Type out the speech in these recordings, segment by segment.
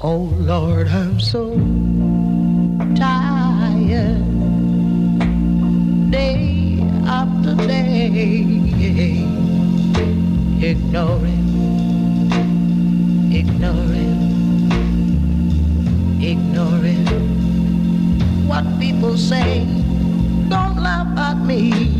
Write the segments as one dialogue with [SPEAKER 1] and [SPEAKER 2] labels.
[SPEAKER 1] Oh Lord, I'm so tired day after day, ignoring, ignoring, ignoring what people say. Don't laugh at me.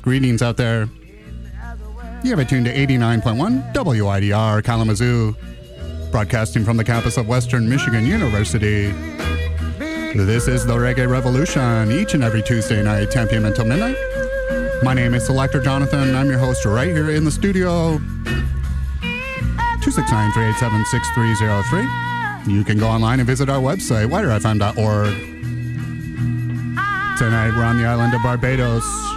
[SPEAKER 2] Greetings out there. You have it tuned to 89.1 WIDR Kalamazoo, broadcasting from the campus of Western Michigan University. This is the Reggae Revolution, each and every Tuesday night, 10 p.m. until midnight. My name is Selector Jonathon. I'm your host right here in the studio. 269 387 6303. You can go online and visit our website, widrfm.org. Tonight we're on the island of Barbados.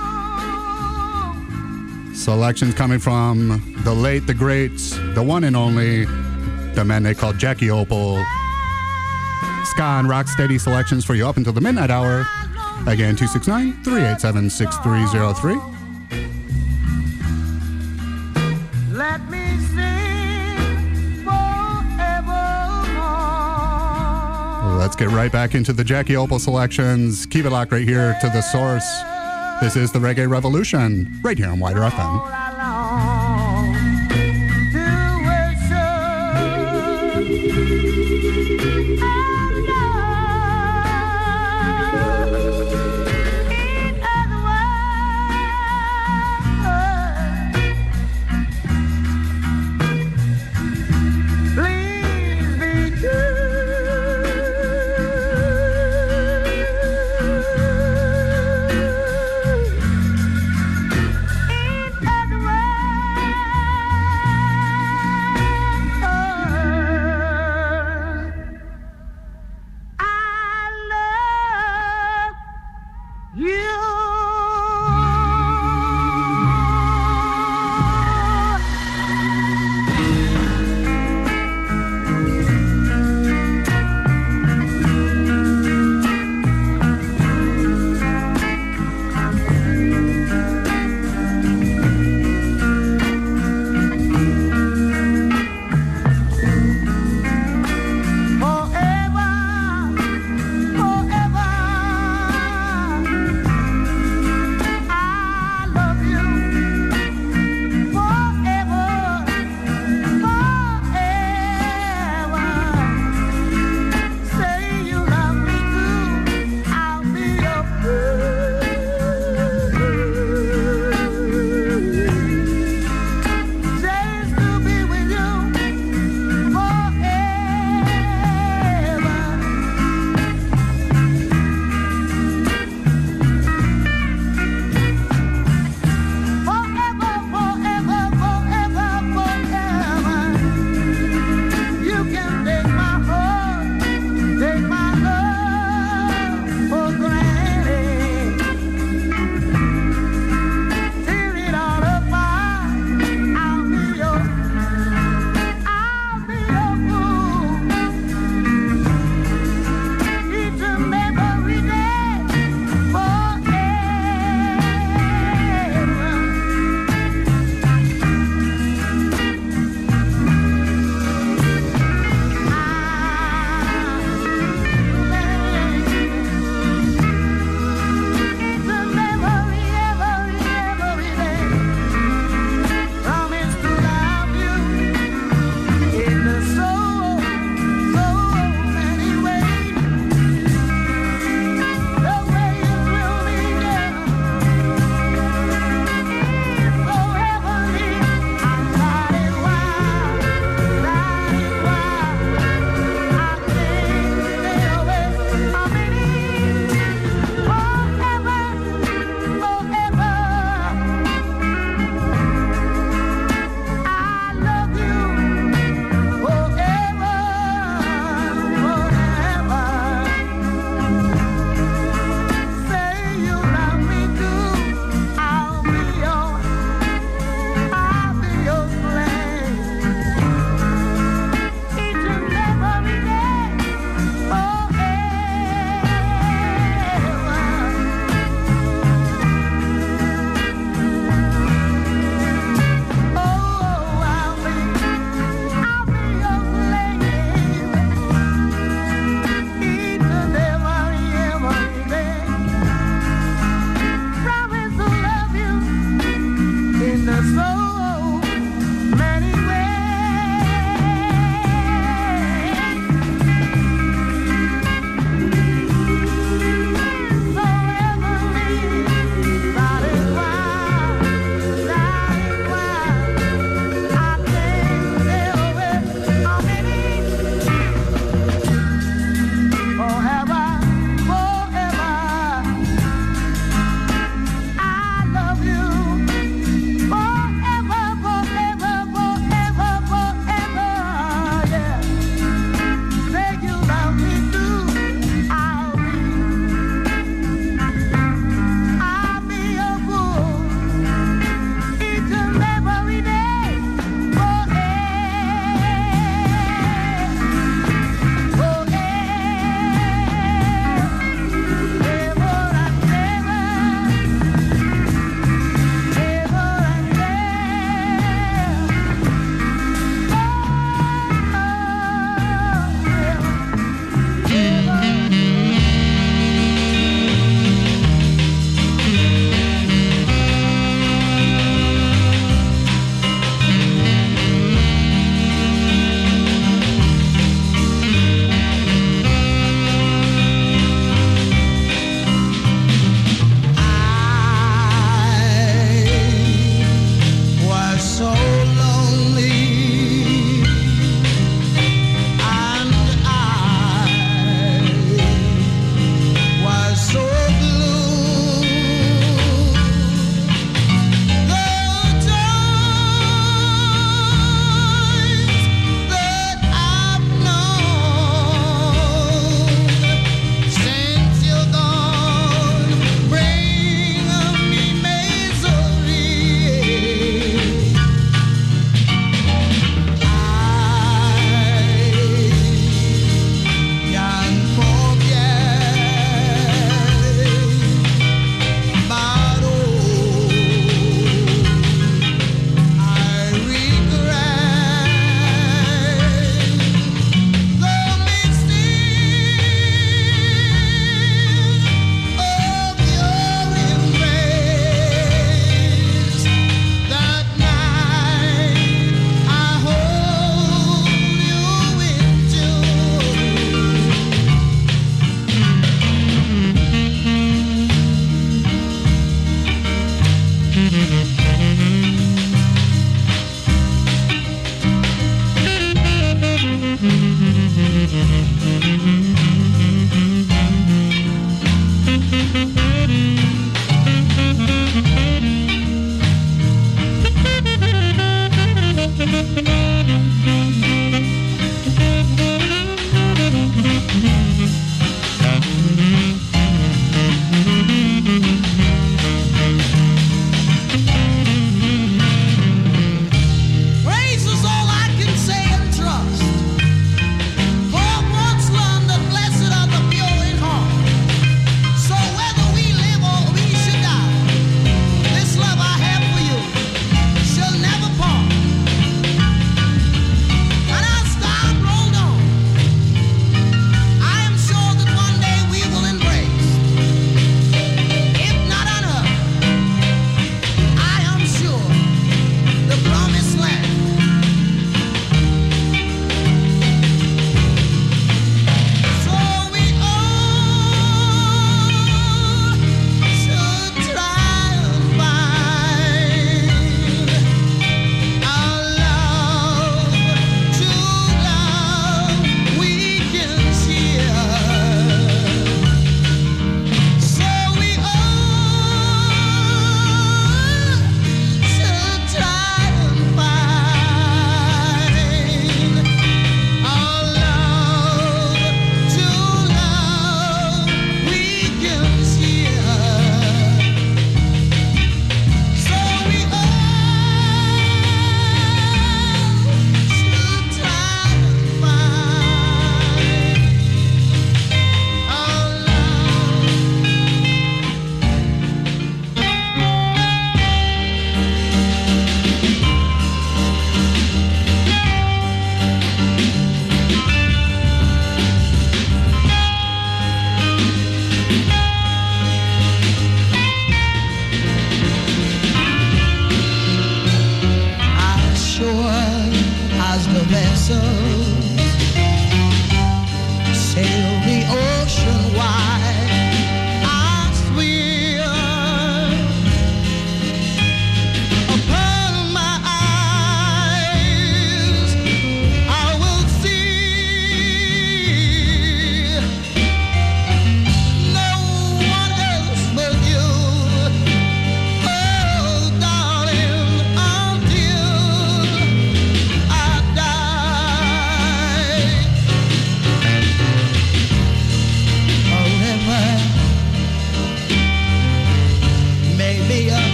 [SPEAKER 2] Selections coming from the late, the great, the one and only, the man they call Jackie Opel. Ska and rock steady selections for you up until the midnight hour. Again, 269 387 6303.
[SPEAKER 1] Let me sing forevermore.
[SPEAKER 2] Let's get right back into the Jackie Opel selections. Keep it locked right here to the source. This is the Reggae Revolution, right here on WIDR FM.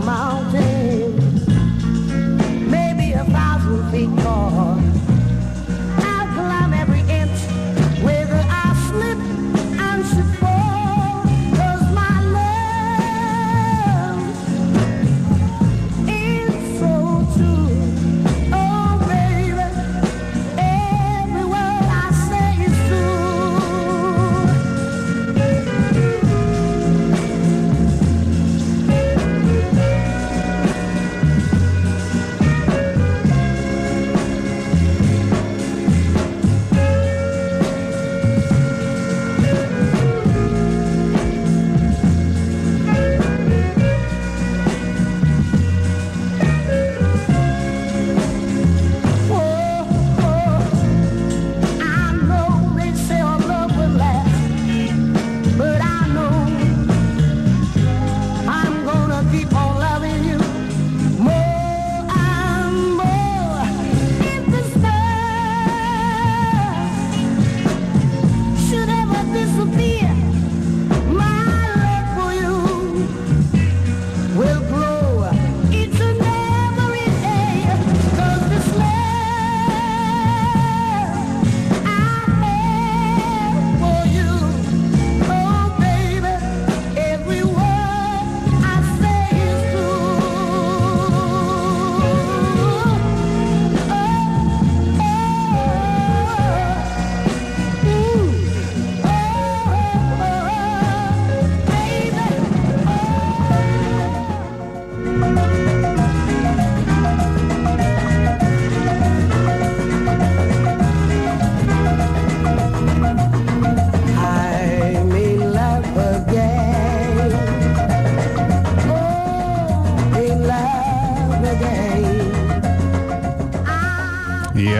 [SPEAKER 1] mountain.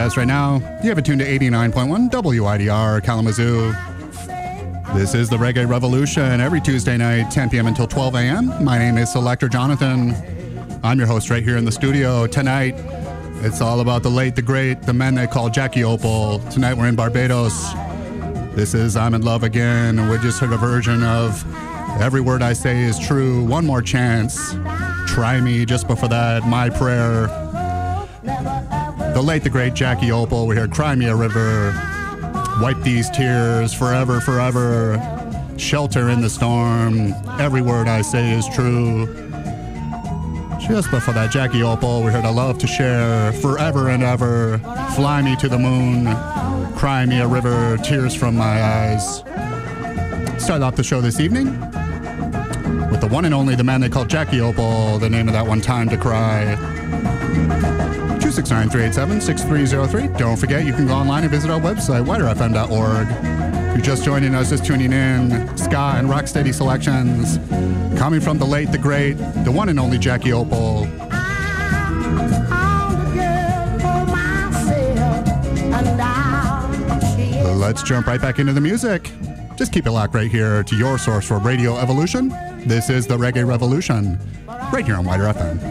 [SPEAKER 2] Right now. You have it tuned to 89.1 WIDR Kalamazoo. This is the Reggae Revolution every Tuesday night, 10 p.m. until 12 a.m. My name is Selector Jonathon. I'm your host right here in the studio. Tonight, it's all about the late, the great, the men they call Jackie Opel. Tonight, we're in Barbados. This is I'm in Love Again. We just heard a version of Every Word I Say Is True, One More Chance, Try Me, just before that, My Prayer the late, the great Jackie Opel. We heard Cry Me a River, Wipe These Tears, Forever, Forever, Shelter in the Storm, Every Word I Say is True. Just before that, Jackie Opel, we heard I Love to Share, Forever and Ever, Fly Me to the Moon, Cry Me a River, Tears from My Eyes. Start off the show this evening with the one and only the man they call Jackie Opel, the name of that one, Time to Cry. 269-387-6303. Don't forget, you can go online and visit our website, widrfm.org. If you're just joining us, just tuning in, ska and rocksteady selections coming from the late, the great, the one and only Jackie Opel. Let's jump right back into the music. Just keep it locked right here to your source for Radio Evolution. This is the Reggae Revolution, right here on WIDR FM.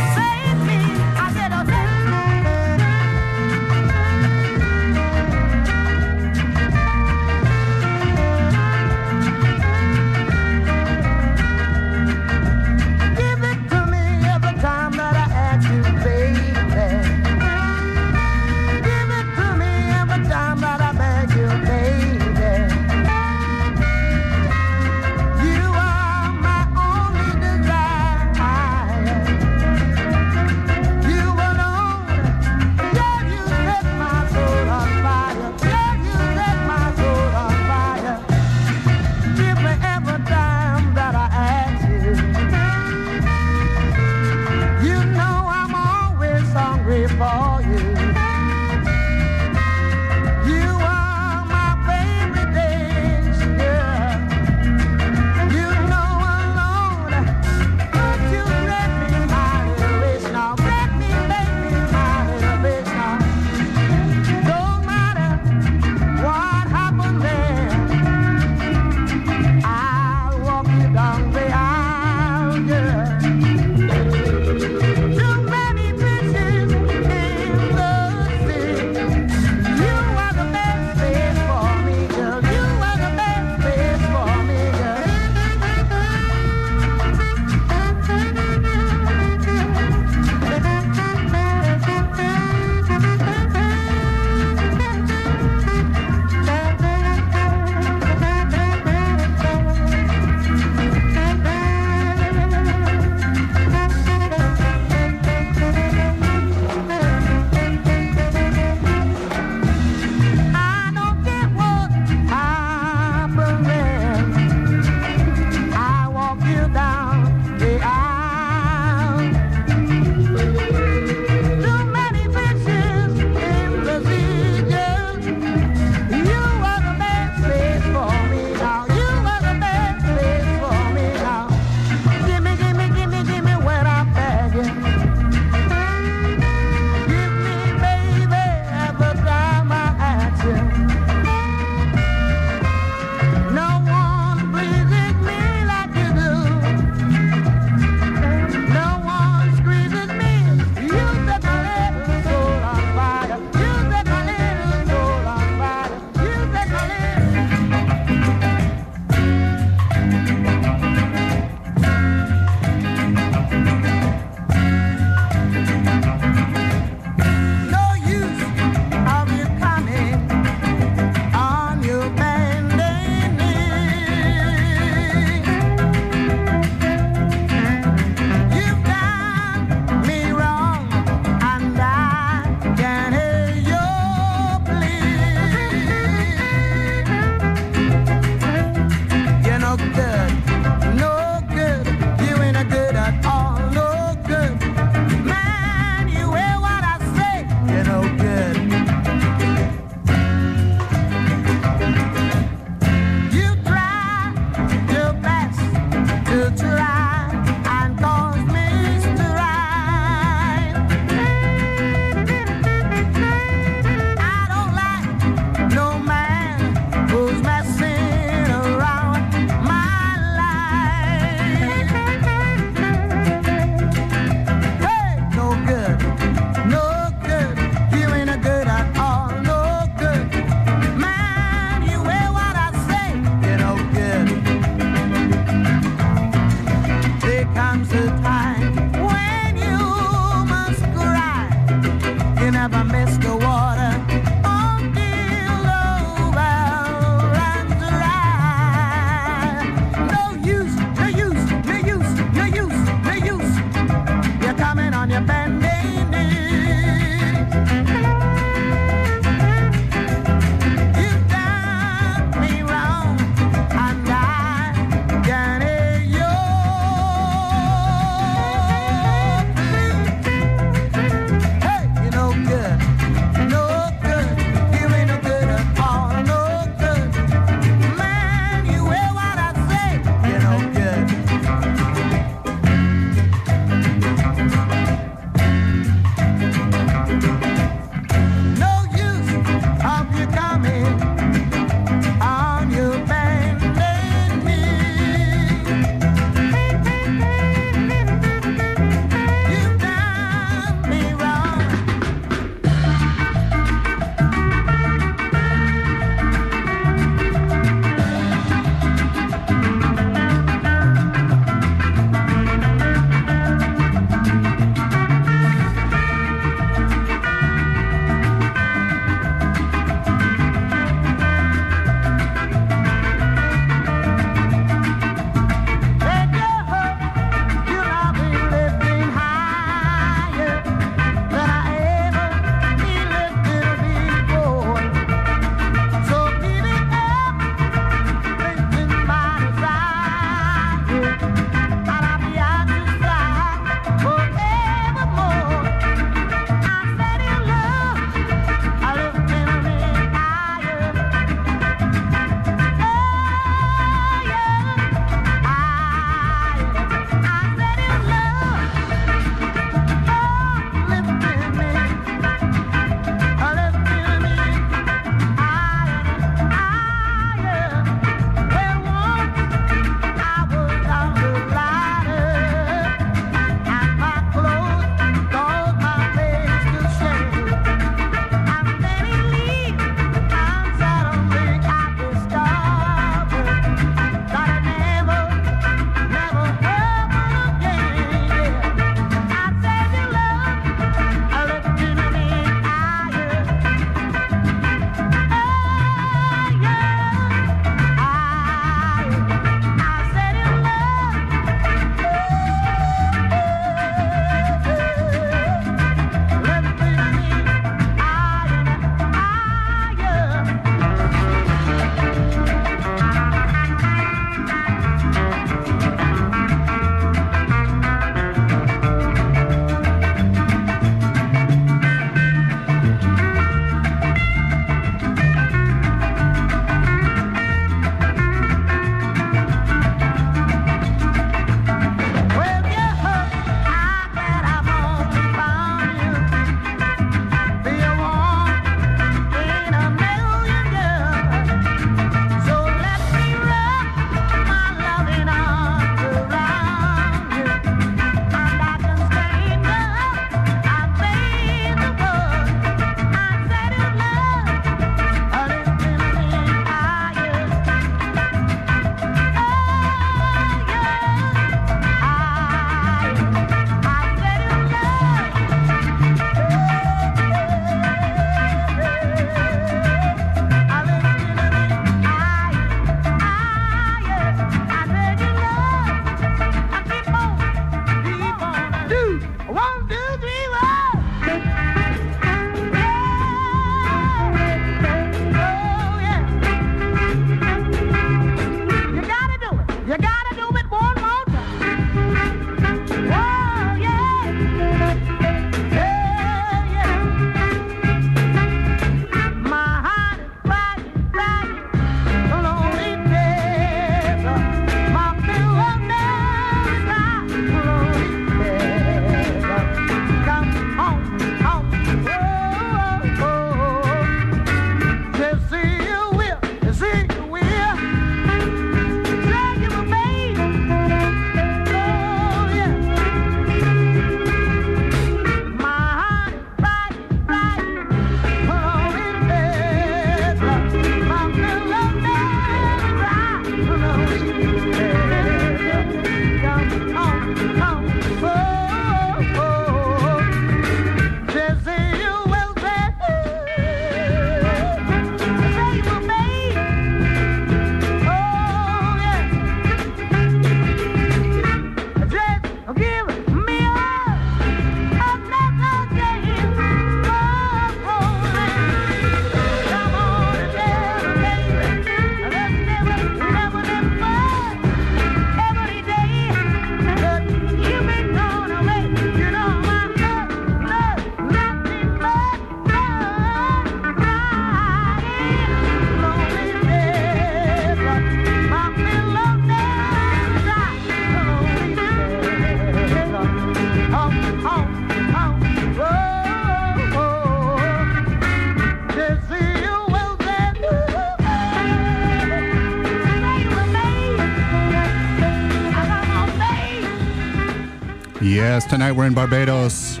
[SPEAKER 1] Tonight we're in Barbados.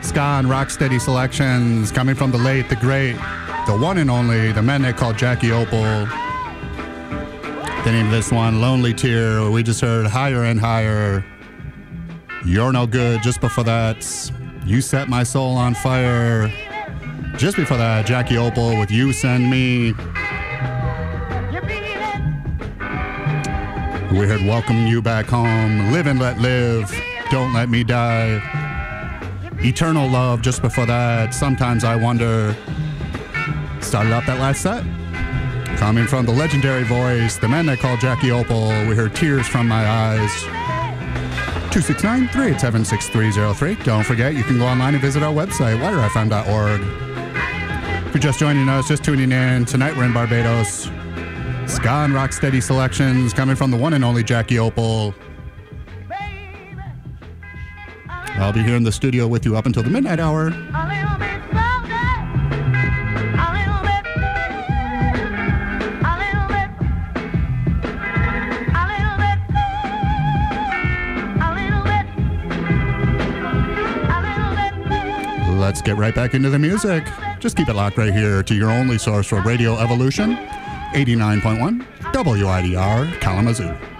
[SPEAKER 1] Ska and rocksteady selections coming from the late, the great, the one and only, the man they call Jackie Opel. The name of this one, Lonely Tear. We just heard Higher and Higher. You're No Good. Just before that, You Set My Soul on Fire. Just before that, Jackie Opel with You Send Me. We heard Welcome You Back Home, Live and Let Live, Don't Let Me Die, Eternal Love just before that, Sometimes I Wonder. Started off that last set. Coming from the legendary voice, the man they call Jackie Opel, we heard Tears from My Eyes. 269 387 6303. Don't forget, you can go online and visit our website, widrfm.org. If you're just joining us, just tuning in, tonight we're in Barbados. Ska and Rocksteady selections coming from the one and only Jackie Opel. I'll be here in the studio with you up until the midnight hour. Let's get right back into the music. Just keep it locked right here to your only source for Radio Evolution. 89.1 WIDR Kalamazoo.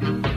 [SPEAKER 1] Bye.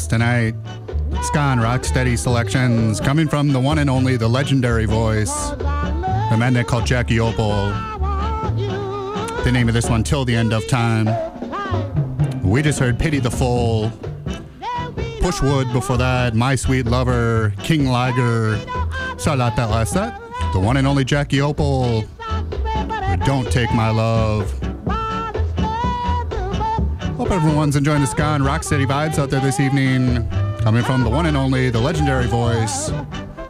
[SPEAKER 2] Yes, tonight and Rocksteady selections coming from the one and only, the legendary voice, the man they call Jackie Opel. The name of this one, Till the End of Time. We just heard Pity the Fool, Pushwood before that, My Sweet Lover, King Liger. Started out that last set. The one and only Jackie Opel. Don't Take My Love. Everyone's enjoying the ska and rocksteady vibes out there this evening. Coming from the one and only, the legendary voice,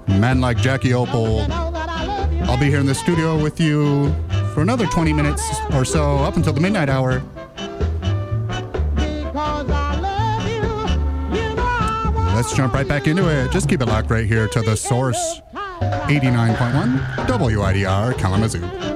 [SPEAKER 2] man like Jackie Opel. I'll be here in the studio with you for another 20 minutes or so up until the midnight hour. Let's jump right back into it. Just keep it locked right here to the source 89.1 WIDR Kalamazoo.